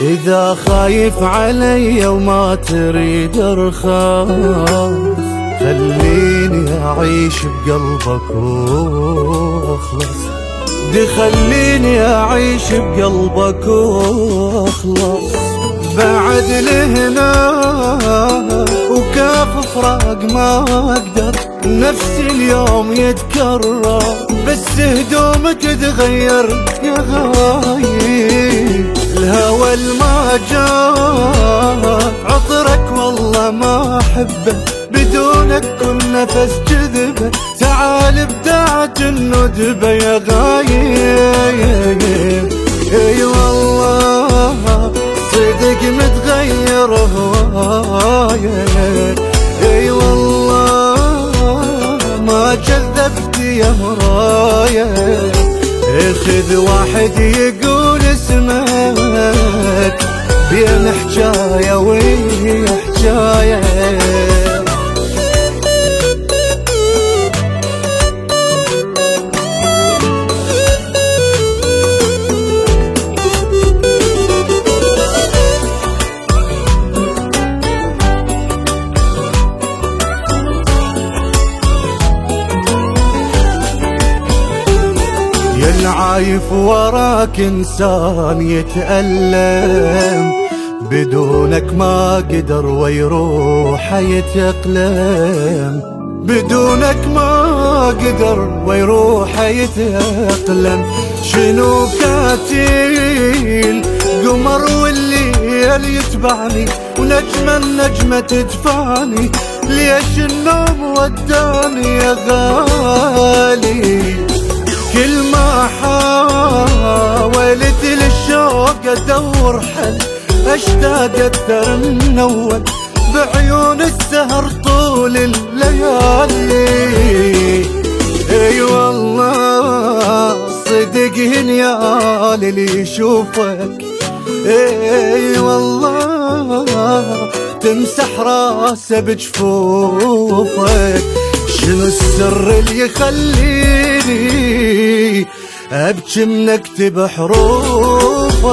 إذا خايف علي وما تريد ارخص خليني أعيش بقلبك وأخلص. خليني أعيش بقلبك وأخلص. بعد لهنا وكاف فراق ما أقدر. نفس اليوم يتكرر بس هدومك تغير يا غايب. ما أحبه بدونك كل نفس جذبة. تعال بدعة الندبة يا غايب. اي والله صدق متغير هوايه اي والله ما كذبت يا مرايه خذ واحد يقول اسمك بين حجايه وهي حجايه العايف وراك إنسان يتألم بدونك ما قدر ويروح يتأقلم. بدونك ما قدر ويروح يتأقلم. شنو كاتيل قمر والليل يتبعني ونجمة النجمة تدفعني. ليش النوم وداني يا غالي؟ كل ما حاولت للشوق أدور حل أشتاق أكثر من اول بعيون السهر طول الليالي. إي والله صدق هنيال اللي يشوفك. إي والله تمسح راسه بجفوفك. شنو السر اللي يخليني أبكي من اكتب حروفك